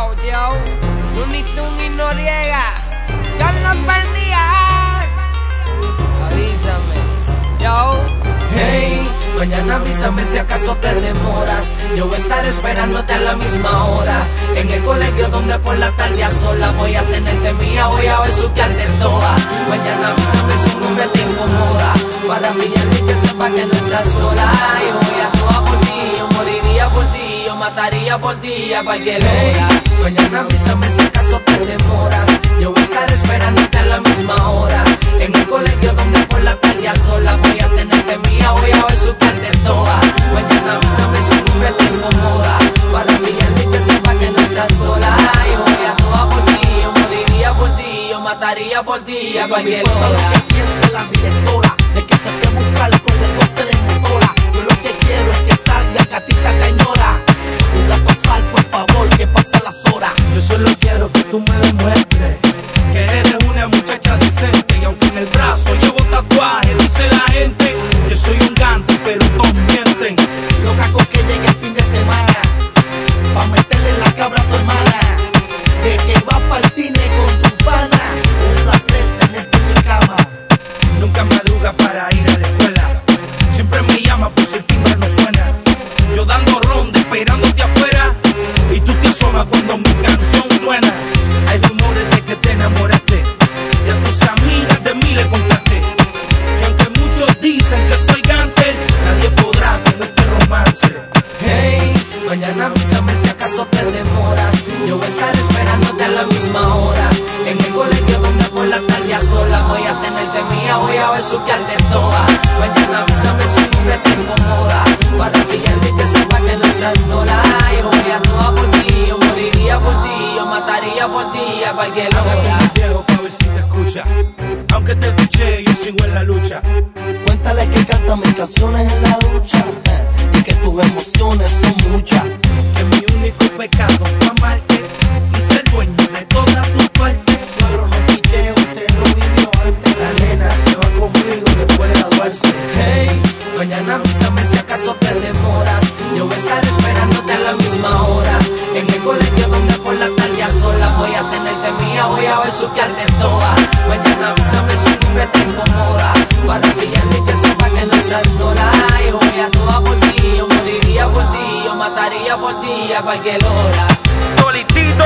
Yo, yo, Unitun y Noriega, Carlos Bernía, avísame, yo. Hey, mañana avísame si acaso te demoras. Yo voy a estar esperándote a la misma hora. En el colegio donde por la tarde a sola voy a tenerte mía, voy a besuquearte toa. Mañana avísame si un hombre te incomoda. Para mí y que sepa que no estás sola. Yo voy a toa por ti, yo moriría por ti, mataría por ti a cualquier hora. Mañana avísame si acaso te demoras. Yo voy a estar esperándote a la misma hora. En el colegio donde por la tarde sola voy a tenerte mía, voy a besuquearte toa. Mañana avísame si hombre te incomoda. Para mí y que sepa que no estás sola. Yo voy a toa por ti, yo moriría por ti, yo mataría por ti a cualquier. Esperándote afuera. Y tú te asomas cuando mi canción suena. Hay rumores de que te enamoraste. Y a tus amigas de mí le contaste. Que aunque muchos dicen que soy gante, nadie podrá con este romance. Hey, mañana avísame si acaso te demoras. Yo voy a estar esperándote a la misma hora. En el colegio donde por la tarde a sola voy a tenerte mía, voy a besuquearte toa. Mañana avísame si un hombre te incomoda. Para que sepa que estás sola. Yo voy a toa por ti, yo moriría por ti, yo mataría por ti a cualquier hora. Viejo, ver si te escucha. Aunque te escuché, yo sigo en la lucha. Cuéntale que canta mis canciones en la ducha eh, Y que tus emociones son muchas Que mi único pecado mía, voy a besuquearte toa. Mañana avísame si un hombre te incomoda. Para pillarte y que sepa que no estás sola. Yo voy a toa por ti, yo moriría por ti, yo mataría por ti a cualquier hora. Solitito